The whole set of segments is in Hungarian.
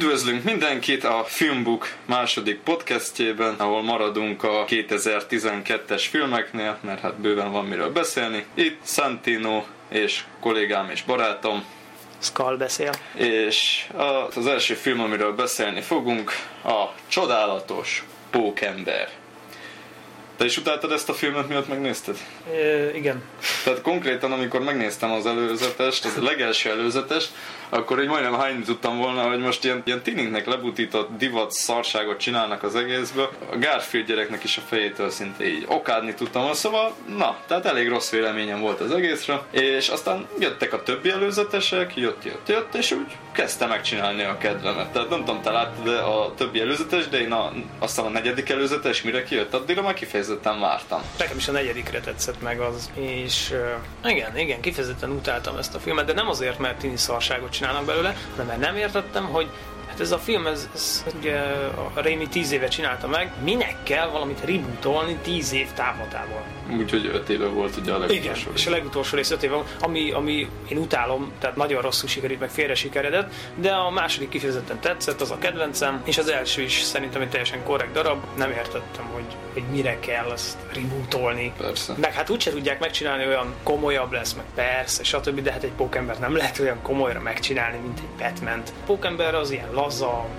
Üdvözlünk mindenkit a Filmbook második podcastjében, ahol maradunk a 2012-es filmeknél, mert hát bőven van miről beszélni. Itt Santino és kollégám és barátom. Skull beszél. És az első film, amiről beszélni fogunk, a csodálatos Pókember. Te is utáltad ezt a filmet, miatt megnézted? É, igen. Tehát konkrétan, amikor megnéztem az előzetest, az legelső előzetest, akkor így majdnem hányni tudtam volna, hogy most ilyen, ilyen tininknek lebutított divat szarságot csinálnak az egészből. A Garfield gyereknek is a fejétől szinte így okádni tudtam, szóval na, tehát elég rossz véleményem volt az egészre, és aztán jöttek a többi előzetesek, jött, jött, jött, és úgy kezdte megcsinálni a kedvemet. Tehát nem tudom, te láttad a többi előzetes, de én a, aztán a negyedik előzetes, mire kijött, addigra már kifejezetten vártam. Nekem is a negyedikre tetszett meg az, és uh, igen, igen, kifejezetten utáltam ezt a filmet, de nem azért, mert tini szarságot csinálnak belőle, mert nem értettem, hogy ez a film, ez, ez ugye a Rémi tíz éve csinálta meg, minek kell valamit rebootolni tíz év távlatából? Úgyhogy öt éve volt ugye a legutolsó Igen, rész. és a legutolsó rész öt éve, ami, ami én utálom, tehát nagyon rosszul sikerült, meg félre sikeredett, de a második kifejezetten tetszett, az a kedvencem, és az első is szerintem egy teljesen korrekt darab, nem értettem, hogy, hogy mire kell ezt rebootolni. Persze. Meg hát úgyse tudják megcsinálni, olyan komolyabb lesz, meg persze, stb., de hát egy pókember nem lehet olyan komolyra megcsinálni, mint egy batman Pókember az ilyen laza,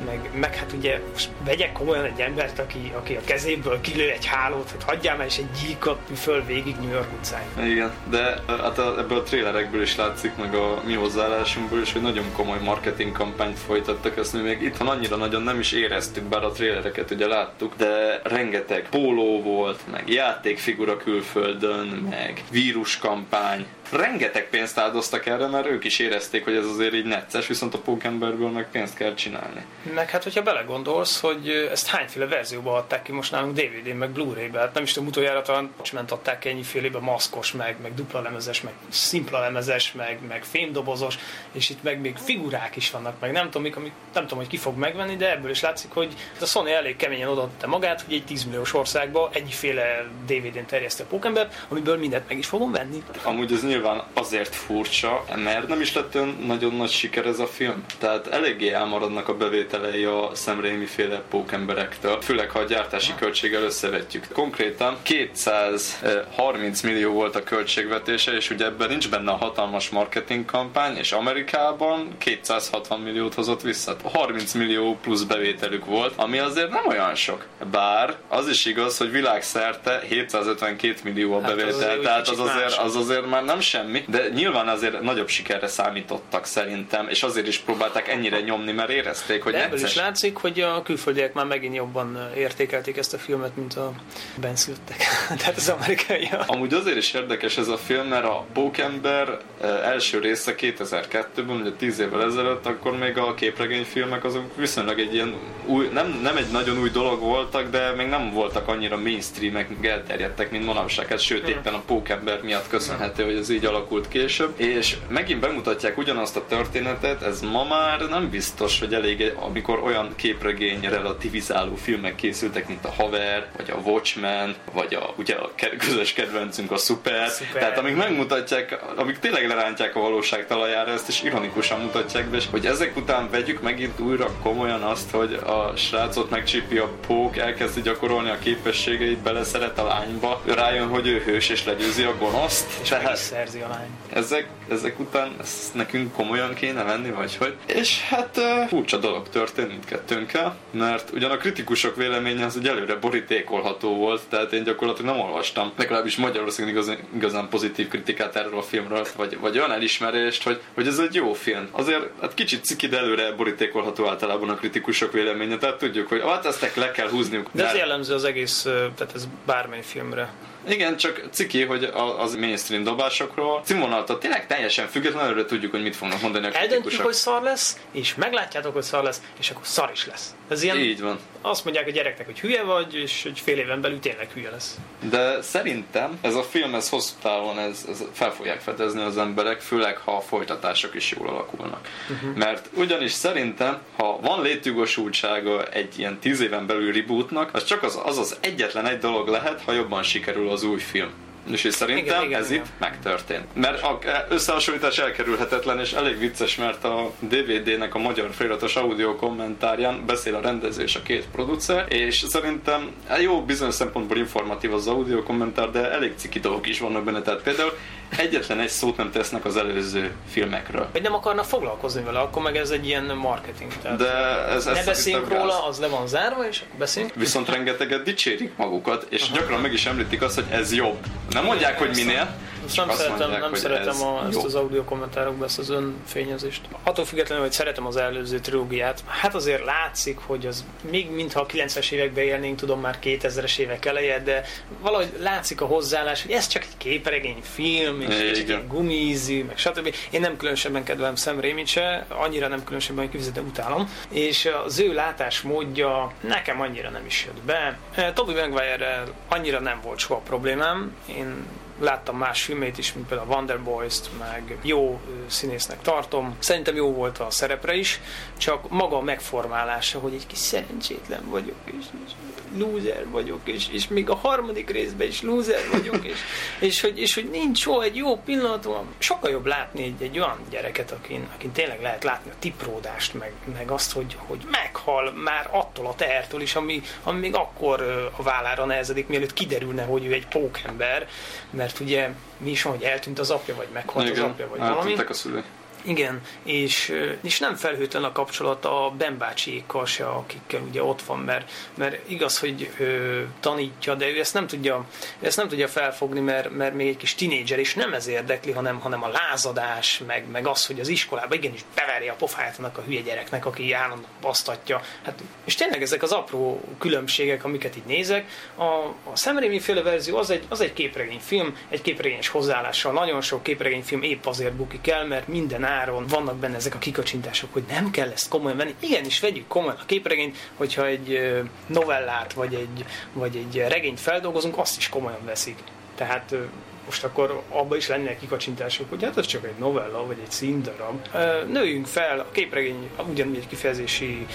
meg, meg hát ugye most vegyek komolyan egy embert, aki, aki a kezéből kilő egy hálót, hogy hagyjál már is egy gyíkot föl végig New York utcáin. Igen, de hát ebből a trélerekből is látszik, meg a mi hozzáállásunkból is, hogy nagyon komoly marketing kampányt folytattak, ezt mi még itthon annyira nagyon nem is éreztük, bár a trélereket ugye láttuk, de rengeteg póló volt, meg játékfigura külföldön, meg víruskampány, rengeteg pénzt áldoztak erre, mert ők is érezték, hogy ez azért így necces, viszont a pókemberből meg pénzt kell csinálni. Meg hát, hogyha belegondolsz, hogy ezt hányféle verzióba adták ki most nálunk DVD-n, meg Blu-ray-be, hát nem is tudom, utoljára talán ment adták ennyifélébe maszkos, meg, meg dupla lemezes, meg szimpla lemezes, meg, meg fémdobozos, és itt meg még figurák is vannak, meg nem tudom, mik, amit nem tudom, hogy ki fog megvenni, de ebből is látszik, hogy a Sony elég keményen odaadta magát, hogy egy 10 milliós országba egyféle DVD-n terjeszti a amiből mindent meg is fogom venni. Amúgy ez nyilván azért furcsa, mert nem is lett olyan nagyon nagy siker ez a film. Tehát eléggé elmaradnak a bevételei a Sam Raimi féle pókemberektől, főleg ha a gyártási költséggel összevetjük. Konkrétan 230 millió volt a költségvetése, és ugye ebben nincs benne a hatalmas marketing kampány, és Amerikában 260 milliót hozott vissza. 30 millió plusz bevételük volt, ami azért nem olyan sok. Bár az is igaz, hogy világszerte 752 millió a bevétel, hát az tehát az azért, az azért már nem semmi, de nyilván azért nagyobb sikerre számítottak szerintem, és azért is próbálták ennyire nyomni, mert érezték, hogy de ebből is látszik, hogy a külföldiek már megint jobban értékelték ezt a filmet, mint a benszültek. tehát az amerikaiak. Amúgy azért is érdekes ez a film, mert a Pókember első része 2002-ben, ugye 10 évvel ezelőtt, akkor még a képregényfilmek azok viszonylag egy ilyen új, nem, nem egy nagyon új dolog voltak, de még nem voltak annyira mainstreamek, elterjedtek, mint manapság. Hát sőt, éppen a Pókember miatt köszönhető, hogy ez így alakult később. És megint bemutatják ugyanazt a történetet, ez ma már nem biztos, hogy elég, amikor olyan képregény relativizáló filmek készültek, mint a Haver, vagy a Watchmen, vagy a, ugye a közös kedvencünk a Super. Super. Tehát amik megmutatják, amik tényleg lerántják a valóság talajára, ezt is ironikusan mutatják be, és hogy ezek után vegyük megint újra komolyan azt, hogy a srácot megcsípi a pók, elkezdi gyakorolni a képességeit, beleszeret a lányba, rájön, hogy ő hős és legyőzi a gonoszt. És Tehát szerzi a lány. Ezek, ezek után ezt nekünk komolyan kéne venni, vagy hogy? És hát furcsa dolog történt mindkettőnkkel, mert ugyan a kritikusok véleménye az egy előre borítékolható volt, tehát én gyakorlatilag nem olvastam, legalábbis Magyarországon igazán, igazán pozitív kritikát erről a filmről, vagy, vagy olyan elismerést, hogy, hogy ez egy jó film. Azért hát kicsit ciki, de előre borítékolható általában a kritikusok véleménye, tehát tudjuk, hogy hát ezt le kell húzniuk. De ez jellemző az egész, tehát ez bármely filmre. Igen, csak ciki, hogy az mainstream dobásokról címvonaltól tényleg teljesen függetlenül előre tudjuk, hogy mit fognak mondani a kritikusok. Eldöntjük, hogy szar lesz, és meglátjátok, hogy szar lesz, és akkor szar is lesz. Ez ilyen, Így van. Azt mondják a gyereknek, hogy hülye vagy, és hogy fél éven belül tényleg hülye lesz. De szerintem ez a film, ez hosszú távon ez, ez fel fogják fedezni az emberek, főleg ha a folytatások is jól alakulnak. Uh-huh. Mert ugyanis szerintem, ha van létjogosultsága egy ilyen tíz éven belül rebootnak, az csak az, az az egyetlen egy dolog lehet, ha jobban sikerül az új film. És én szerintem igen, igen, ez igen. itt megtörtént. Mert a összehasonlítás elkerülhetetlen, és elég vicces, mert a DVD-nek a magyar feliratos audio kommentárján beszél a rendező és a két producer, és szerintem jó bizonyos szempontból informatív az audio kommentár, de elég ciki dolgok is vannak benne. Tehát például egyetlen egy szót nem tesznek az előző filmekről. Vagy nem akarnak foglalkozni vele, akkor meg ez egy ilyen marketing. Tehát De ez, ez ne beszéljünk róla, az le van zárva, és beszéljünk. Viszont rengeteget dicsérik magukat, és Aha. gyakran meg is említik azt, hogy ez jobb. Nem mondják, hogy minél, nem szeretem, mondják, nem szeretem a, ezt az audio kommentárokba, ezt az önfényezést. Attól függetlenül, hogy szeretem az előző trilógiát, hát azért látszik, hogy az még mintha a 90-es években élnénk, tudom már 2000-es évek eleje, de valahogy látszik a hozzáállás, hogy ez csak egy képregény film, és egy egy gumízi, meg stb. Én nem különösebben kedvelem Sam raimi se, annyira nem különösebben, hogy kifizetem utálom, és az ő látásmódja nekem annyira nem is jött be. Toby maguire annyira nem volt soha problémám, én láttam más filmét is, mint például a Wonder Boys-t, meg jó színésznek tartom. Szerintem jó volt a szerepre is, csak maga a megformálása, hogy egy kis szerencsétlen vagyok, és, és loser vagyok, és, és még a harmadik részben is loser vagyok, és, és, hogy, és hogy nincs soha egy jó pillanatom. Sokkal jobb látni egy, egy olyan gyereket, akin, akin tényleg lehet látni a tipródást, meg, meg azt, hogy, hogy meghal már attól a tehertől is, ami, ami még akkor a vállára nehezedik, mielőtt kiderülne, hogy ő egy pókember, mert ugye mi is van, hogy eltűnt az apja, vagy meghalt Igen, az apja, vagy valami. a szülők. Igen, és, és nem felhőtlen a kapcsolat a Ben bácsiékkal se, akikkel ugye ott van, mert, mert igaz, hogy ö, tanítja, de ő ezt nem tudja, ezt nem tudja felfogni, mert, mert még egy kis tinédzser, és nem ez érdekli, hanem, hanem a lázadás, meg, meg az, hogy az iskolában igenis beverje a pofáját annak a hülye gyereknek, aki állandóan basztatja. Hát, és tényleg ezek az apró különbségek, amiket itt nézek. A, a Sam féle verzió az egy, az egy képregényfilm, egy képregényes hozzáállással. Nagyon sok képregényfilm épp azért bukik el, mert minden áron vannak benne ezek a kikacsintások, hogy nem kell ezt komolyan venni. Igenis, vegyük komolyan a képregényt, hogyha egy novellát vagy egy, vagy egy regényt feldolgozunk, azt is komolyan veszik. Tehát most akkor abba is lennének kikacsintások, hogy hát ez csak egy novella, vagy egy színdarab. Nőjünk fel, a képregény ugyanúgy egy kifejezési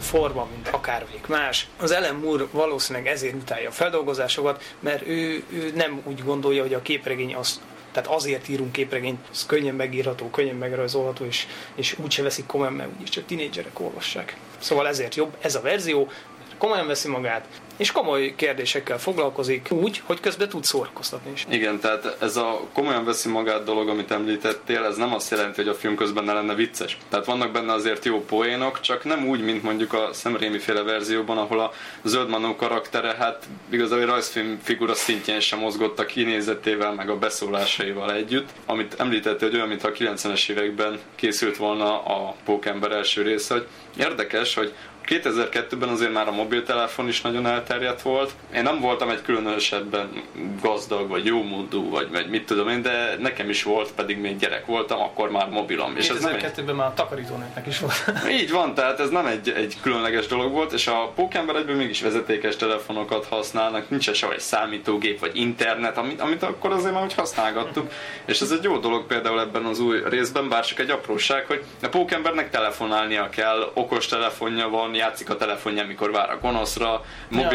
forma, mint akármelyik más. Az Ellen Moore valószínűleg ezért utálja a feldolgozásokat, mert ő, ő nem úgy gondolja, hogy a képregény az tehát azért írunk képregényt, ez könnyen megírható, könnyen megrajzolható, és, és úgyse veszik komolyan, mert úgyis csak tinédzserek olvassák. Szóval ezért jobb ez a verzió, komolyan veszi magát, és komoly kérdésekkel foglalkozik úgy, hogy közben tud szórakoztatni is. Igen, tehát ez a komolyan veszi magát dolog, amit említettél, ez nem azt jelenti, hogy a film közben ne lenne vicces. Tehát vannak benne azért jó poénok, csak nem úgy, mint mondjuk a Sam Raimi féle verzióban, ahol a zöld manó karaktere, hát igazából a rajzfilm figura szintjén sem mozgott a kinézetével, meg a beszólásaival együtt. Amit említettél, hogy olyan, mintha a 90-es években készült volna a Pókember első része, hogy érdekes, hogy 2002-ben azért már a mobiltelefon is nagyon elterjedt volt. Én nem voltam egy különösebben gazdag, vagy jómódú, vagy, vagy mit tudom én, de nekem is volt, pedig még gyerek voltam, akkor már mobilom. És ez nem egy... már takarítónőknek is volt. Így van, tehát ez nem egy, egy különleges dolog volt, és a Pókember egyből mégis vezetékes telefonokat használnak, nincs se egy számítógép, vagy internet, amit, amit akkor azért már úgy használgattuk. És ez egy jó dolog például ebben az új részben, bár csak egy apróság, hogy a Pókembernek telefonálnia kell, okos telefonja van, játszik a telefonja, mikor vár a gonoszra,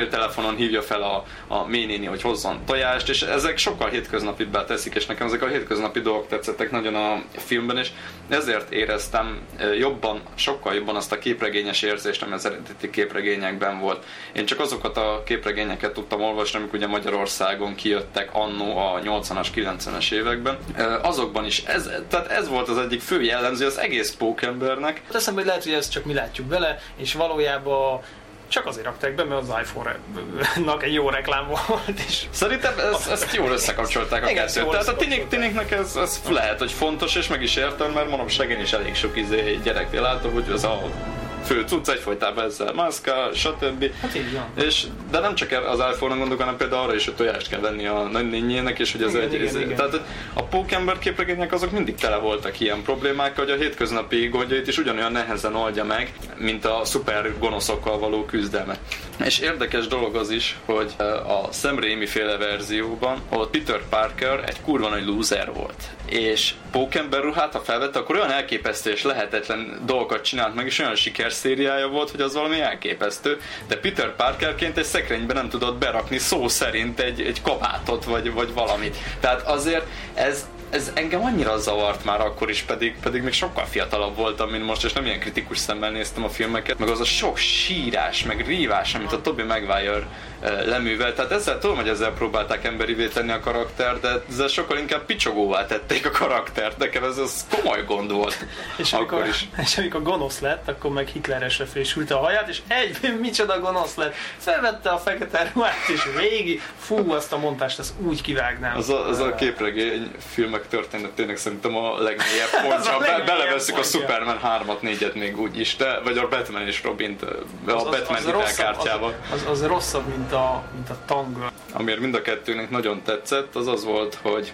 mobiltelefonon hívja fel a, a ménéni, hogy hozzon tojást, és ezek sokkal hétköznapibbá teszik, és nekem ezek a hétköznapi dolgok tetszettek nagyon a filmben, és ezért éreztem jobban, sokkal jobban azt a képregényes érzést, ami az eredeti képregényekben volt. Én csak azokat a képregényeket tudtam olvasni, amik ugye Magyarországon kijöttek annó a 80-as, 90-es években. Azokban is, ez, tehát ez volt az egyik fő jellemző az egész pókembernek. Teszem, hogy lehet, hogy ezt csak mi látjuk bele, és valójában csak azért rakták be, mert az iPhone-nak egy jó reklám volt. És Szerintem ez, ezt jól összekapcsolták a kettőt. Tehát a tinik, tiniknek ez, ez lehet, hogy fontos, és meg is értem, mert manapság én is elég sok izé gyereknél látom, hogy az a fő cucc, egyfolytában ezzel maszka, stb. Hát így van. És, de nem csak az iPhone-on gondolok, hanem például arra is, hogy tojást kell venni a nagynényének, és hogy ez igen, egy... Igen, ez, igen. Tehát a pókember képregények azok mindig tele voltak ilyen problémákkal, hogy a hétköznapi gondjait is ugyanolyan nehezen oldja meg, mint a szuper gonoszokkal való küzdelme. És érdekes dolog az is, hogy a Sam Raimi féle verzióban, ahol Peter Parker egy kurva nagy loser volt. És pókember ruhát, ha felvette, akkor olyan elképesztő és lehetetlen dolgokat csinált meg, és olyan siker filmes szériája volt, hogy az valami elképesztő, de Peter Parkerként egy szekrénybe nem tudott berakni szó szerint egy, egy kabátot, vagy, vagy valamit. Tehát azért ez, ez engem annyira zavart már akkor is, pedig, pedig még sokkal fiatalabb voltam, mint most, és nem ilyen kritikus szemmel néztem a filmeket, meg az a sok sírás, meg rívás, amit a Toby Maguire leművel. Tehát ezzel tudom, hogy ezzel próbálták emberivé tenni a karakter, de ezzel sokkal inkább picsogóvá tették a karaktert. Nekem ez az komoly gond volt. és, akkor amikor, is. és amikor gonosz lett, akkor meg Hitleresre fésült a haját, és egy micsoda gonosz lett. Felvette a fekete ruhát, és végig, fú, azt a montást, ezt úgy kivágnám. Az a, az a képregény filmek történetének szerintem a legmélyebb pontja. Be, beleveszük a Superman 3-at, 4-et még úgy is, de, vagy a Batman és Robint, a az, Batman az, az, rosszabb, az, az, az, rosszabb, mint a, mint a tanga. Amiért mind a kettőnek nagyon tetszett, az az volt, hogy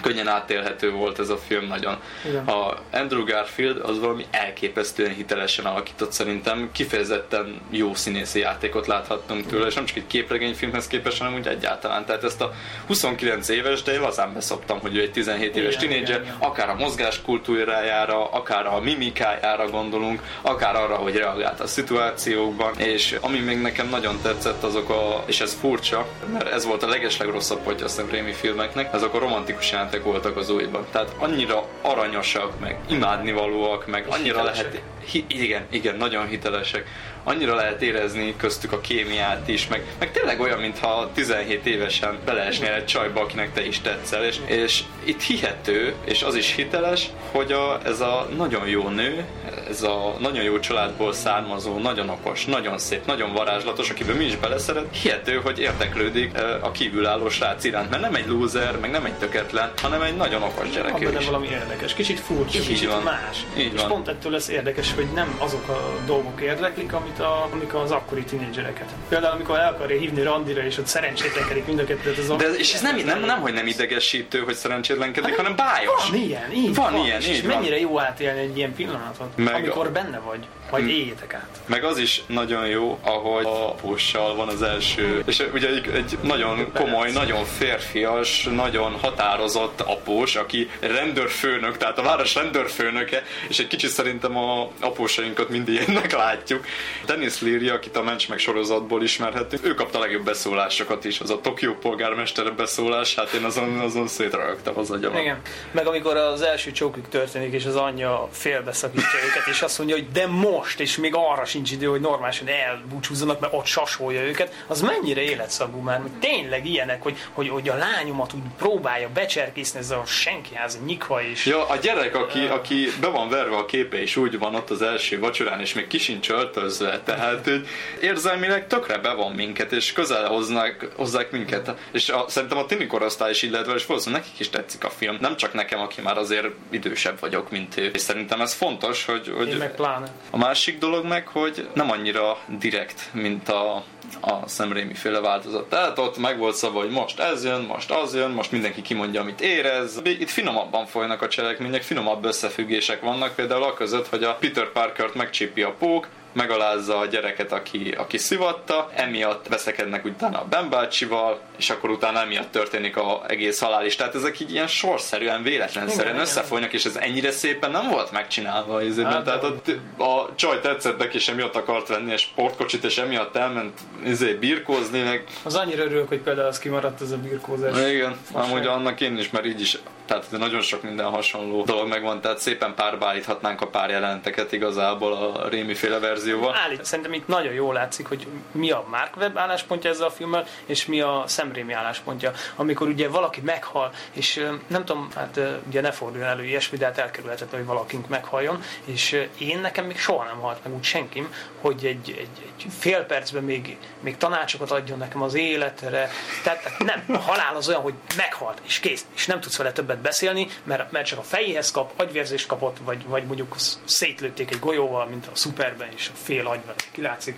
könnyen átélhető volt ez a film nagyon. Igen. A Andrew Garfield az valami elképesztően hitelesen alakított szerintem, kifejezetten jó színészi játékot láthattunk tőle, és nem csak egy képregényfilmhez képest, hanem úgy egyáltalán. Tehát ezt a 29 éves, de én lazán beszoptam, hogy ő egy 17 éves tinédzser, akár a mozgás kultúrájára, akár a mimikájára gondolunk, akár arra, hogy reagált a szituációkban, és ami még nekem nagyon tetszett, azok a, és ez furcsa, mert ez volt a legeslegrosszabb pontja a Rémi filmeknek, azok a romantikus jelenetek voltak az újban. Tehát annyira aranyosak, meg imádnivalóak, meg annyira hitelesek. lehet... Hi, igen, igen, nagyon hitelesek annyira lehet érezni köztük a kémiát is, meg, meg tényleg olyan, mintha 17 évesen beleesnél egy csajba, akinek te is tetszel, és, és itt hihető, és az is hiteles, hogy a, ez a nagyon jó nő, ez a nagyon jó családból származó, nagyon okos, nagyon szép, nagyon varázslatos, akiben mi is beleszeret, hihető, hogy érdeklődik a kívülálló srác iránt, mert nem egy lúzer, meg nem egy töketlen, hanem egy nagyon okos gyerek. Abban nem valami érdekes, kicsit furcsa, kicsit van. más. Így és van. pont ettől lesz érdekes, hogy nem azok a dolgok érdeklik, amit mint a, amikor az akkori tínédzsereket. Például amikor el akarja hívni randira, és ott szerencsétlenkedik mind a kettőt az De és ez nem, nem, nem, hogy nem idegesítő, hogy szerencsétlenkedik, hát, hanem bájos. Van ilyen, így van, van ilyen, és így mennyire van. jó átélni egy ilyen pillanatot, Meg amikor a... benne vagy. Majd éljétek át. Meg az is nagyon jó, ahogy a apussal van az első, és ugye egy, egy nagyon komoly, nagyon férfias, nagyon határozott após, aki rendőrfőnök, tehát a város rendőrfőnöke, és egy kicsit szerintem a apósainkat mindig ilyennek látjuk. Dennis Leary, akit a Mencs meg sorozatból ismerhetünk, ő kapta a legjobb beszólásokat is, az a Tokió polgármestere beszólás, hát én azon, azon szétragagtam az agyamat. Igen. Meg amikor az első csókük történik, és az anyja félbeszakítja őket, és azt mondja, hogy de most most, és még arra sincs idő, hogy normálisan elbúcsúzzanak, mert ott sasolja őket, az mennyire életszagú már, hogy tényleg ilyenek, hogy, hogy, hogy a lányomat úgy próbálja becserkészni ez a senkiház, a nyikva is. Ja, a gyerek, aki, aki be van verve a képe, és úgy van ott az első vacsorán, és még kisincs öltözve, tehát hogy érzelmileg tökre be van minket, és közel hoznak, hozzák minket. És a, szerintem a tini korosztály is így lehet és valószínűleg nekik is tetszik a film. Nem csak nekem, aki már azért idősebb vagyok, mint ő. És szerintem ez fontos, hogy, hogy Én meg pláne. a másik dolog meg, hogy nem annyira direkt, mint a, a szemrémi féle változat. Tehát ott meg volt szava, hogy most ez jön, most az jön, most mindenki kimondja, amit érez. Itt finomabban folynak a cselekmények, finomabb összefüggések vannak, például a között, hogy a Peter Parkert megcsipi a pók, megalázza a gyereket, aki, aki szivatta, emiatt veszekednek utána a Ben bácsival, és akkor utána emiatt történik a egész halál is. Tehát ezek így ilyen sorszerűen, véletlenszerűen összefolynak, és ez ennyire szépen nem volt megcsinálva az hát, Tehát a, a csaj tetszett neki, és emiatt akart venni egy sportkocsit, és emiatt elment izé, birkózni, meg... Az annyira örülök, hogy például az kimaradt ez a birkózás. Igen, amúgy annak én is, mert így is tehát nagyon sok minden hasonló dolog megvan, tehát szépen párba állíthatnánk a pár jelenteket igazából a Rémi féle verzióval. Állít, szerintem itt nagyon jól látszik, hogy mi a Mark Webb álláspontja ezzel a filmmel, és mi a Sam Raimi álláspontja. Amikor ugye valaki meghal, és nem tudom, hát ugye ne forduljon elő ilyesmi, de hát elkerülhetetlen, hogy valakink meghaljon, és én nekem még soha nem halt meg úgy senkim, hogy egy, egy, egy fél percben még, még tanácsokat adjon nekem az életre. Tehát nem, a halál az olyan, hogy meghalt, és kész, és nem tudsz vele többet beszélni, mert, mert csak a fejéhez kap, agyvérzést kapott, vagy, vagy mondjuk szétlőtték egy golyóval, mint a szuperben, és fél agyban kilátszik.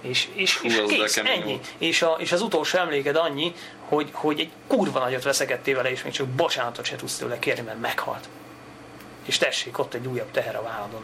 És, és, Hú, és kész, ennyi. És, a, és az utolsó emléked annyi, hogy, hogy egy kurva nagyot veszekedtél vele, és még csak bocsánatot se tudsz tőle kérni, mert meghalt. És tessék, ott egy újabb teher a válladon.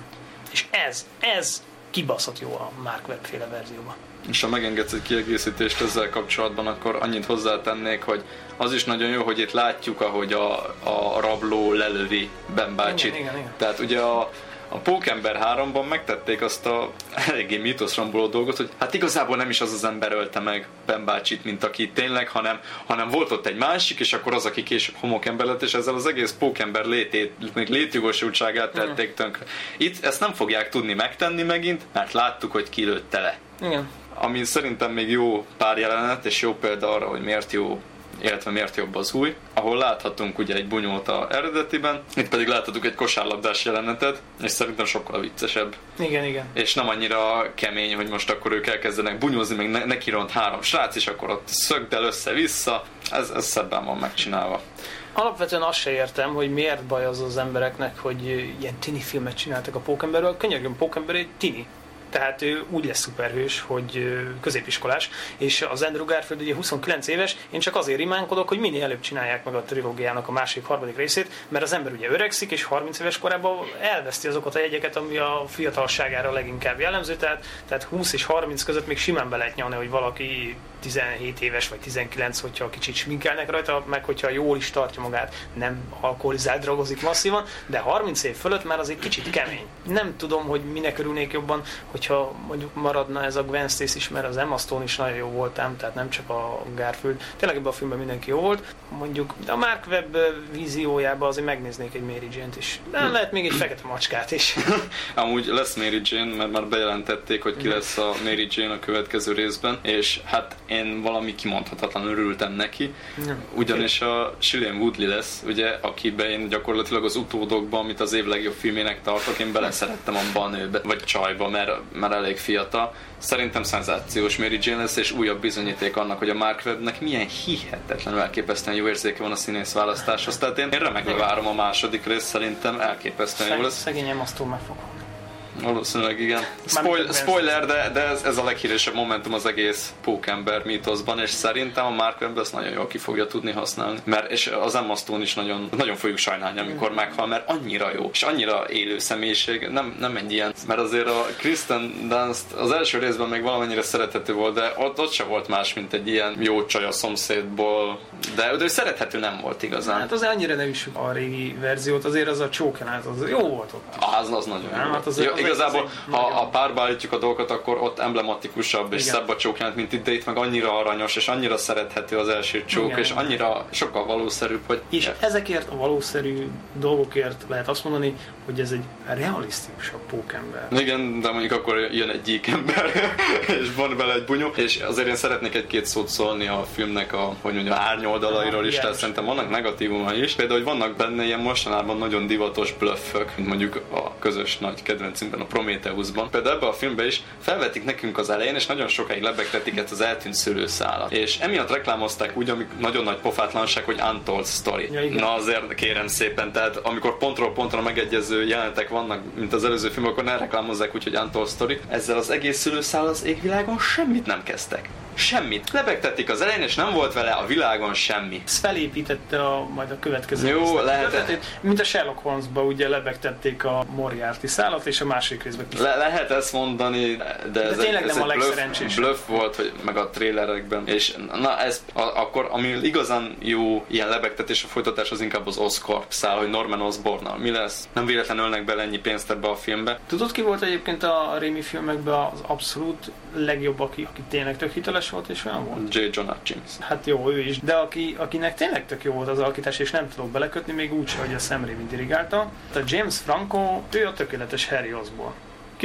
És ez, ez kibaszott jó a Mark Webb féle verzióban. És ha megengedsz egy kiegészítést ezzel kapcsolatban, akkor annyit hozzátennék, hogy az is nagyon jó, hogy itt látjuk, ahogy a, a rabló lelövi Ben bácsit. Igen, igen, igen. Tehát ugye a, A Pókember 3-ban megtették azt a eléggé mítoszramboló dolgot, hogy hát igazából nem is az az ember ölte meg Ben bácsit, mint aki tényleg, hanem, hanem volt ott egy másik, és akkor az, aki később homokember lett, és ezzel az egész Pókember létét, még létjogosultságát tették tönkre. Itt ezt nem fogják tudni megtenni megint, mert láttuk, hogy kilőtte le. Igen. Ami szerintem még jó pár jelenet, és jó példa arra, hogy miért jó illetve miért jobb az új, ahol láthatunk ugye egy bunyót a eredetiben, itt pedig láthatunk egy kosárlabdás jelenetet, és szerintem sokkal viccesebb. Igen, igen. És nem annyira kemény, hogy most akkor ők elkezdenek bunyózni, meg ne- neki ront három srác, és akkor ott szögdel össze-vissza. Ez, ez szebben van megcsinálva. Alapvetően azt se értem, hogy miért baj az az embereknek, hogy ilyen tini filmet csináltak a Pókemberről. Könyörgöm, Pókember egy tini. Tehát ő úgy lesz szuperhős, hogy középiskolás, és az Andrew Garfield ugye 29 éves, én csak azért imánkodok, hogy minél előbb csinálják meg a trilógiának a másik, harmadik részét, mert az ember ugye öregszik, és 30 éves korában elveszti azokat a jegyeket, ami a fiatalságára leginkább jellemző, tehát, tehát 20 és 30 között még simán be lehet nyalni, hogy valaki 17 éves vagy 19, hogyha kicsit sminkelnek rajta, meg hogyha jól is tartja magát, nem alkoholizált, drogozik masszívan, de 30 év fölött már az egy kicsit kemény. Nem tudom, hogy minek örülnék jobban, hogyha mondjuk maradna ez a Gwen Stacy is, mert az Emma Stone is nagyon jó volt ám, tehát nem csak a Garfield. Tényleg ebben a filmben mindenki jó volt. Mondjuk a Mark Webb víziójában azért megnéznék egy Mary Jane-t is. De lehet még egy fekete macskát is. Amúgy lesz Mary Jane, mert már bejelentették, hogy ki lesz a Mary Jane a következő részben, és hát én valami kimondhatatlan örültem neki, ugyanis a Shillian Woodley lesz, ugye, akiben én gyakorlatilag az utódokban, amit az év legjobb filmének tartok, én beleszerettem abba a nőbe, vagy csajba, mert, mert elég fiatal. Szerintem szenzációs Mary Jane lesz, és újabb bizonyíték annak, hogy a Mark Webbnek milyen hihetetlenül elképesztően jó érzéke van a színész választáshoz. Tehát én, én remekbe várom a második részt, szerintem elképesztően jó lesz. Szegény Emma Stone meg fog halni. Valószínűleg igen. Spoil, spoiler, de, de ez, ez a leghíresebb momentum az egész pókember mítoszban, és szerintem a Mark Webb ezt nagyon jól ki fogja tudni használni. Mert, és az Emma Stone is nagyon, nagyon fogjuk sajnálni, amikor meghal, mert annyira jó, és annyira élő személyiség, nem, nem egy ilyen. Mert azért a Kristen Dunst az első részben még valamennyire szerethető volt, de ott, ott se volt más, mint egy ilyen jó csaj a szomszédból, de, de ő szerethető nem volt igazán. Hát azért annyira nem is a régi verziót, azért az a csóken át, az jó volt ott. Az, az nagyon Nem, jó. hát az- Jó, az- igazából, az ha nagyon- a párba állítjuk a dolgokat, akkor ott emblematikusabb és Igen. szebb a csókját, mint itt, de itt meg annyira aranyos, és annyira szerethető az első csók, Igen. és annyira sokkal valószerűbb, hogy És ezekért a valószerű dolgokért lehet azt mondani, hogy ez egy realisztikusabb pókember. igen, de mondjuk akkor jön egy gyík ember, és van vele egy bunyó, és azért én szeretnék egy-két szót szólni a filmnek a, hogy mondjam, árnyoldalairól is, tehát szerintem vannak negatívumai is. Például, hogy vannak benne ilyen mostanában nagyon divatos blöffök, mint mondjuk a közös nagy kedvencünkben, a Prometheusban. Például ebben a filmben is felvetik nekünk az elején, és nagyon sokáig lebegtetik ezt az eltűnt szőlőszálat. És emiatt reklámozták úgy, amik nagyon nagy pofátlanság, hogy Untold Story. Ja, igen. Na azért kérem szépen, tehát amikor pontról pontra megegyező jelenetek vannak, mint az előző film, akkor ne reklámozzák úgy, hogy Untold Story. Ezzel az egész szőlőszál az égvilágon semmit nem kezdtek. Semmit. Lebegtették az elején, és nem volt vele a világon semmi. Ez felépítette a, majd a következő Jó, résznek a lehet. történetét, Mint a Sherlock Holmesba ugye lebegtették a Moriarty szálat, és a másik részben Le- lehet ezt mondani, de, ez, tényleg egy, ez nem a egy bluff, legszerencsésebb. bluff volt, hogy meg a trailerekben. És na ez, a, akkor ami igazán jó ilyen lebegtetés a folytatás az inkább az Oscar szál, hogy Norman osborn Mi lesz? Nem véletlenül ölnek bele ennyi pénzt ebbe a filmbe. Tudod ki volt egyébként a Rémi filmekben az abszolút legjobb, aki, aki tényleg tök hiteles volt és olyan volt? J. Jonah James. Hát jó, ő is, de aki, akinek tényleg tök jó volt az alakítás, és nem tudok belekötni, még úgy hogy a Sam Raimi dirigálta. A James Franco, ő a tökéletes Harry Osborn.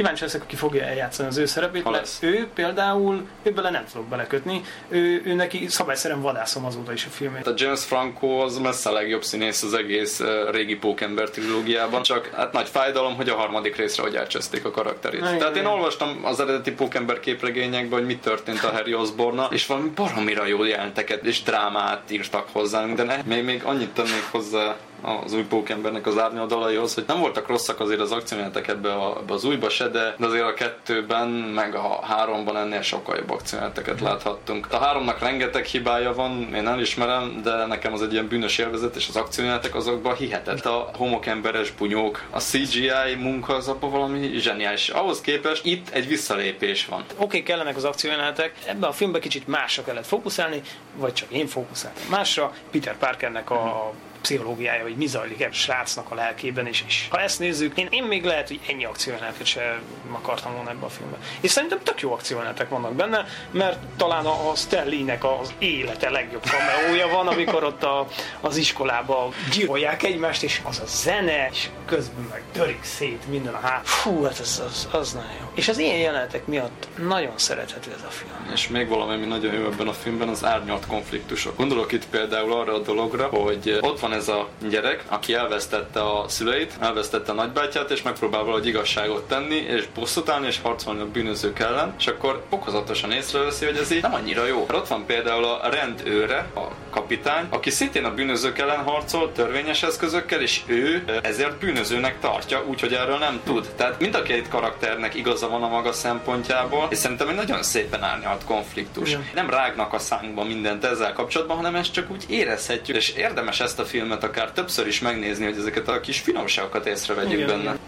Kíváncsi leszek, ki fogja eljátszani az ő szerepét, Ha mert lesz. ő például, ő bele nem tudok belekötni, ő, ő neki szabályszerűen vadászom azóta is a filmét. A James Franco az messze a legjobb színész az egész régi Pókember trilógiában, csak hát nagy fájdalom, hogy a harmadik részre hogy elcseszték a karakterét. Igen, Tehát én olvastam az eredeti Pókember képregényekben, hogy mit történt a Harry osborn és valami baromira jó jelenteket és drámát írtak hozzá, de ne, még, még annyit tennék hozzá az új pókembernek az árnyoldalaihoz, hogy nem voltak rosszak azért az akciójátek ebbe, a, ebbe az újba se, de, azért a kettőben, meg a háromban ennél sokkal jobb akciójátéket láthattunk. A háromnak rengeteg hibája van, én elismerem, de nekem az egy ilyen bűnös élvezet, és az akciójáték azokban hihetett. A homokemberes bunyók, a CGI munka az abban valami zseniális. Ahhoz képest itt egy visszalépés van. Oké, okay, kellenek az akciójelenetek, ebben a filmben kicsit másra kellett fókuszálni, vagy csak én fókuszáltam másra. Peter Parkernek a pszichológiája, hogy mi zajlik ebben srácnak a lelkében, és, és ha ezt nézzük, én, én még lehet, hogy ennyi akciójelenetet sem akartam volna ebbe a filmbe. És szerintem tök jó akciójelenetek vannak benne, mert talán a, a Stanley-nek az élete legjobb kameója van, amikor ott a, az iskolába gyilkolják egymást, és az a zene, és közben meg törik szét minden a hát. Fú, hát az, az, az nagyon jó. És az ilyen jelenetek miatt nagyon szerethető ez a film. És még valami, ami nagyon jó ebben a filmben, az árnyalt konfliktusok. Gondolok itt például arra a dologra, hogy ott van ez a gyerek, aki elvesztette a szüleit, elvesztette a nagybátyját, és megpróbál valahogy igazságot tenni, és bosszút állni, és harcolni a bűnözők ellen, és akkor fokozatosan észreveszi, hogy ez így nem annyira jó. Ott van például a rendőre, a kapitány, aki szintén a bűnözők ellen harcol törvényes eszközökkel, és ő ezért bűnözőnek tartja, úgyhogy erről nem tud. Tehát mind a két karakternek igaza van a maga szempontjából, és szerintem egy nagyon szépen árnyalt konfliktus. Igen. Nem rágnak a szánkba mindent ezzel kapcsolatban, hanem ezt csak úgy érezhetjük, és érdemes ezt a filmet akár többször is megnézni, hogy ezeket a kis finomságokat észrevegyük Igen, benne. Igen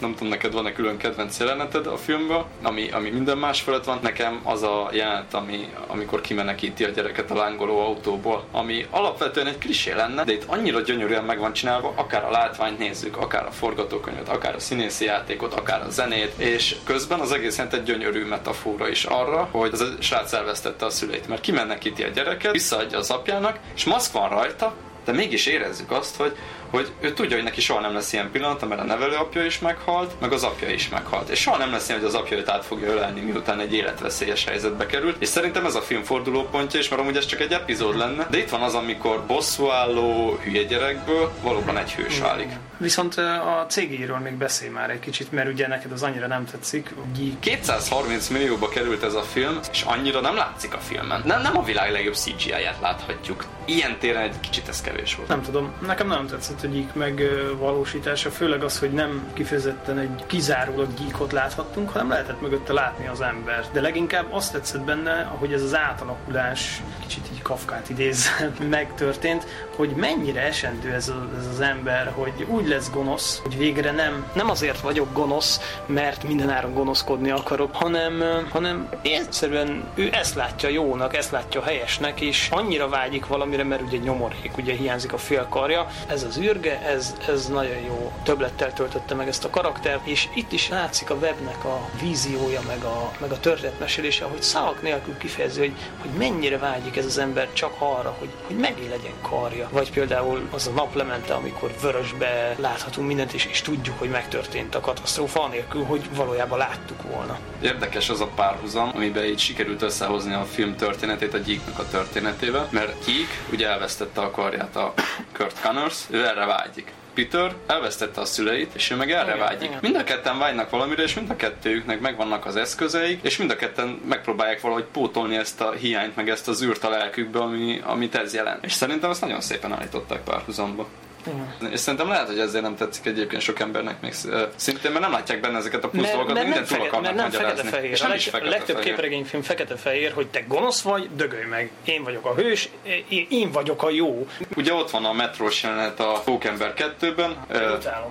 nem tudom, neked van-e külön kedvenc jeleneted a filmben, ami, ami minden más felett van. Nekem az a jelenet, ami, amikor kimenekíti a gyereket a lángoló autóból, ami alapvetően egy klisé lenne, de itt annyira gyönyörűen meg van csinálva, akár a látványt nézzük, akár a forgatókönyvet, akár a színészi játékot, akár a zenét, és közben az egész egy gyönyörű metafora is arra, hogy az a srác elvesztette a szüleit, mert kimenekíti a gyereket, visszaadja az apjának, és maszk van rajta, de mégis érezzük azt, hogy hogy ő tudja, hogy neki soha nem lesz ilyen pillanata, mert a nevelőapja is meghalt, meg az apja is meghalt. És soha nem lesz ilyen, hogy az apja őt át fogja ölelni, miután egy életveszélyes helyzetbe került. És szerintem ez a film fordulópontja, és mert amúgy ez csak egy epizód lenne, de itt van az, amikor bosszúálló hülye gyerekből valóban egy hős válik. Viszont a cégéről még beszélj már egy kicsit, mert ugye neked az annyira nem tetszik. Geek. 230 millióba került ez a film, és annyira nem látszik a filmen. Nem, nem a világ legjobb CGI-ját láthatjuk. Ilyen téren egy kicsit ez kevés volt. Nem tudom, nekem nem tetszett geek megvalósítása, főleg az, hogy nem kifejezetten egy kizárólag geekot láthattunk, hanem lehetett mögötte látni az ember. De leginkább azt tetszett benne, hogy ez az átalakulás, kicsit így Kafkát idéz, megtörtént, hogy mennyire esendő ez, a, ez az ember, hogy úgy lesz gonosz, hogy végre nem, nem azért vagyok gonosz, mert mindenáron gonoszkodni akarok, hanem, hanem egyszerűen ő ezt látja jónak, ezt látja helyesnek, és annyira vágyik valamire, mert ugye nyomorék, ugye hiányzik a félkarja. Ez az űrge, ez, ez nagyon jó többlettel töltötte meg ezt a karakter, és itt is látszik a webnek a víziója, meg a, meg a történetmesélése, hogy szavak nélkül kifejezi, hogy, hogy mennyire vágyik ez az ember csak arra, hogy, hogy megé legyen karja. Vagy például az a naplemente, amikor vörösbe láthatunk mindent, és, és tudjuk, hogy megtörtént a katasztrófa, anélkül, hogy valójában láttuk volna. Érdekes az a párhuzam, amiben így sikerült összehozni a film történetét a Geeknek a történetével, mert Geek ugye elvesztette a karját a Kurt Connors, ő erre vágyik. Peter elvesztette a szüleit, és ő meg erre igen, vágyik. Igen. Mind a ketten vágynak valamire, és mind a kettőjüknek megvannak az eszközeik, és mind a ketten megpróbálják valahogy pótolni ezt a hiányt, meg ezt az űrt a lelkükbe, ami, amit ez jelent. És szerintem ezt nagyon szépen állították párhuzamba. Igen. És szerintem lehet, hogy ezért nem tetszik egyébként sok embernek még szintén, mert nem látják benne ezeket a plusz mert, dolgokat, mert mindent túl akarnak mert nem fekete-fehér. És nem a leg, fekete legtöbb képregényfilm fekete-fehér, hogy te gonosz vagy, dögölj meg. Én vagyok a hős, én, én vagyok a jó. Ugye ott van a metrós jelenet a Pókember 2-ben. Utálom.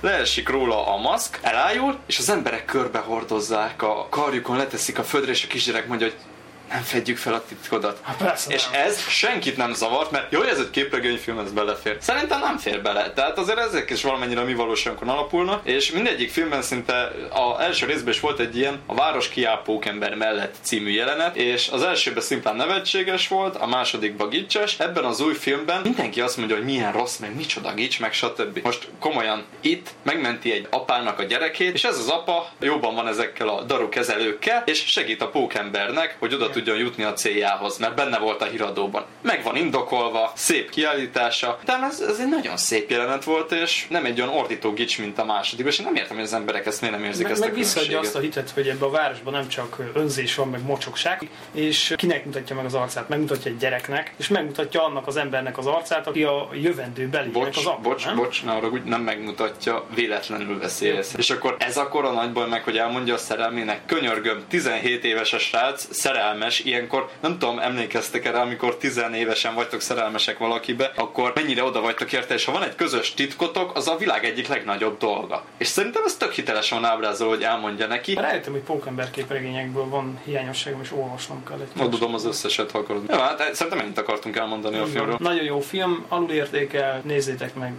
leesik róla a maszk, elájul, és az emberek körbe hordozzák a karjukon, leteszik a földre, és a kisgyerek mondja, hogy nem fedjük fel a titkodat. Hát persze és nem. ez senkit nem zavart, mert jó, ez egy képregényfilm, ez belefér. Szerintem nem fér bele. Tehát azért ezek is valamennyire mi valóságon alapulnak, és mindegyik filmben szinte a első részben is volt egy ilyen a város kiápók ember mellett című jelenet, és az elsőben szimplán nevetséges volt, a másodikban gicses. Ebben az új filmben mindenki azt mondja, hogy milyen rossz, meg micsoda gics, meg stb. Most komolyan itt megmenti egy apának a gyerekét, és ez az apa jóban van ezekkel a daru kezelőkkel, és segít a pókembernek, hogy oda tudjon jutni a céljához, mert benne volt a híradóban. Meg van indokolva, szép kiállítása, de ez, ez egy nagyon szép jelenet volt, és nem egy olyan ordító gics, mint a második, és nem értem, hogy az emberek ezt miért nem érzik meg, ezt meg a visszaadja azt a hitet, hogy ebben a városban nem csak önzés van, meg mocsokság, és kinek mutatja meg az arcát? Megmutatja egy gyereknek, és megmutatja annak az embernek az arcát, aki a jövendő beli bocs, az apa, bocs, nem? bocs, ne arra, úgy nem megmutatja, véletlenül veszélyes. És akkor ez a nagy baj meg, hogy elmondja a szerelmének, könyörgöm, 17 éves a srác, szerelmes, szerelmes, ilyenkor nem tudom, emlékeztek erre, amikor tizenévesen vagytok szerelmesek valakibe, akkor mennyire oda vagytok érte, és ha van egy közös titkotok, az a világ egyik legnagyobb dolga. És szerintem ez tök hitelesen van ábrázolva, hogy elmondja neki. Rájöttem, hogy pókember képregényekből van hiányosságom, és olvasnom kell egy Adodom az összeset, ha akarod. Ja, hát szerintem ennyit akartunk elmondani a filmről. Nagyon jó film, alulértékel, nézzétek meg.